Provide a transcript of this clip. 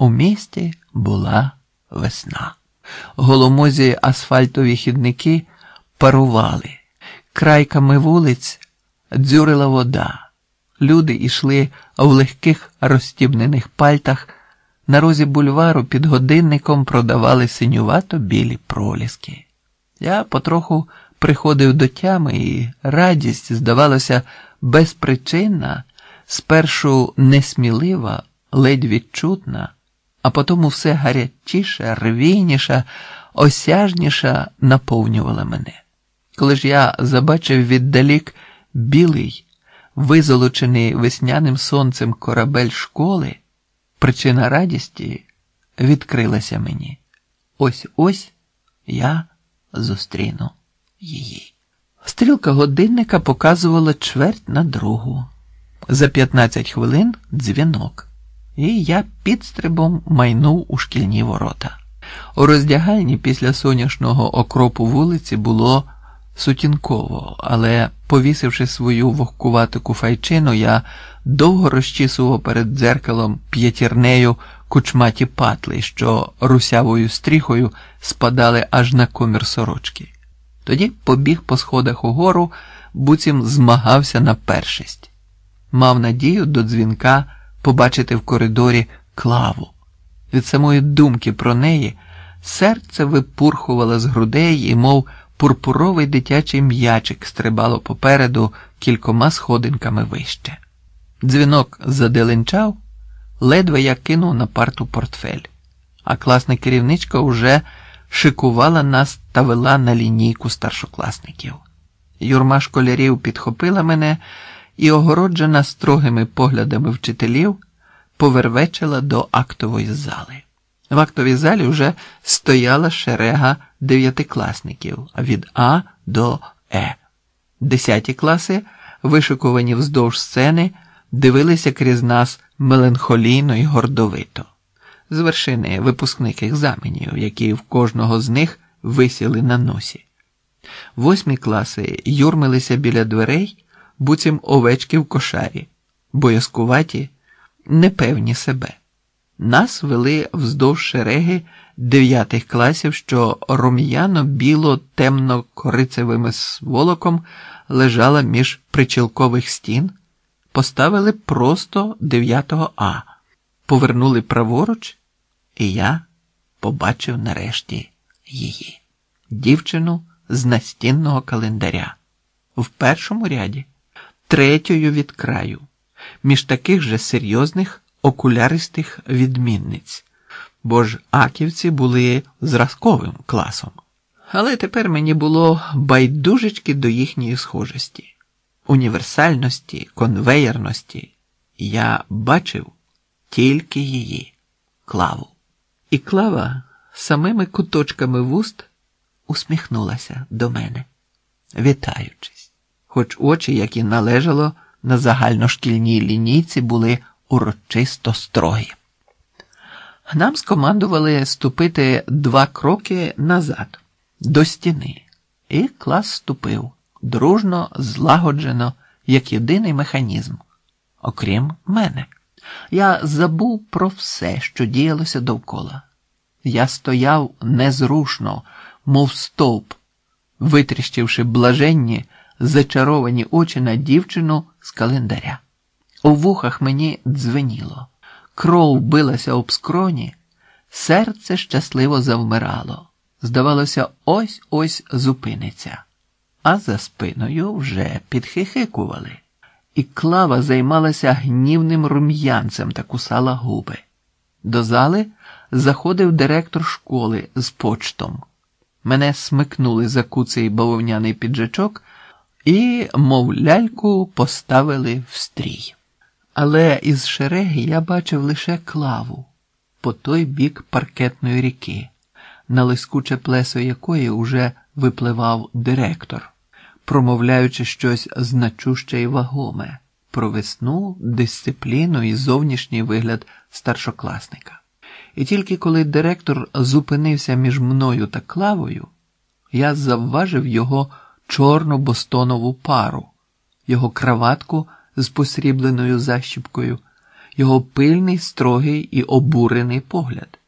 У місті була весна. Голомозі асфальтові хідники парували, крайками вулиць дзюрила вода. Люди йшли в легких розстібнених пальтах. На розі бульвару під годинником продавали синювато білі проліски. Я потроху приходив до тями, і радість, здавалося, безпричинна, спершу несмілива, ледь відчутна, а потому все гарячіша, рвійніша, осяжніша наповнювала мене. Коли ж я забачив віддалік білий, визолочений весняним сонцем корабель школи, причина радісті відкрилася мені. Ось ось я зустріну її. Стрілка годинника показувала чверть на другу. За 15 хвилин дзвінок, і я підстрибом майнув у шкільні ворота. У роздягальні після сонячного окропу вулиці було сутінково, але, повісивши свою вогкувату куфайчину, я довго розчісував перед дзеркалом п'ятірнею кучматі патли, що русявою стріхою спадали аж на комір сорочки. Тоді побіг по сходах угору, буцім змагався на першість. Мав надію до дзвінка побачити в коридорі клаву. Від самої думки про неї серце випурхувало з грудей і, мов пурпуровий дитячий м'ячик стрибало попереду кількома сходинками вище. Дзвінок заделенчав, ледве я кинув на парту портфель, а класна керівничка уже шикувала нас та вела на лінійку старшокласників. Юрма школярів підхопила мене і, огороджена строгими поглядами вчителів, повервечила до актової зали. В актовій залі вже стояла шерега дев'ятикласників від А до Е. Десяті класи, вишикувані вздовж сцени, дивилися крізь нас меланхолійно і гордовито, з вершини випускних екзаменів, які в кожного з них висіли на носі. Восьмі класи юрмилися біля дверей, буцім овечки в кошарі, боязкуваті, непевні себе. Нас вели вздовж шереги дев'ятих класів, що рум'яно біло темно корицевим сволоком лежала між причілкових стін, поставили просто 9 А, повернули праворуч, і я побачив нарешті її, дівчину з настінного календаря, в першому ряді, третьою від краю, між таких же серйозних окуляристих відмінниць, бо ж аківці були зразковим класом. Але тепер мені було байдужечки до їхньої схожості, універсальності, конвеєрності. Я бачив тільки її, клаву. І клава самими куточками вуст усміхнулася до мене, вітаючись, хоч очі, як і належало на загальношкільній лінійці, були урочисто строгі. Нам скомандували ступити два кроки назад, до стіни, і клас ступив дружно, злагоджено, як єдиний механізм, окрім мене. Я забув про все, що діялося довкола. Я стояв незрушно, мов стовп, витріщивши блаженні, зачаровані очі на дівчину з календаря. У вухах мені дзвеніло, кров билася об скроні, серце щасливо завмирало. Здавалося, ось ось зупиниться, а за спиною вже підхихикували, і клава займалася гнівним рум'янцем та кусала губи. До зали заходив директор школи з почтом. Мене смикнули за куций бавовняний піджачок і, мов ляльку, поставили в стрій. Але із шереги я бачив лише клаву по той бік паркетної ріки, на лискуче плесо якої уже випливав директор, промовляючи щось значуще й вагоме про весну, дисципліну і зовнішній вигляд старшокласника. І тільки коли директор зупинився між мною та клавою, я завважив його чорну бостонову пару, його краватку з посрібленою защіпкою, його пильний, строгий і обурений погляд.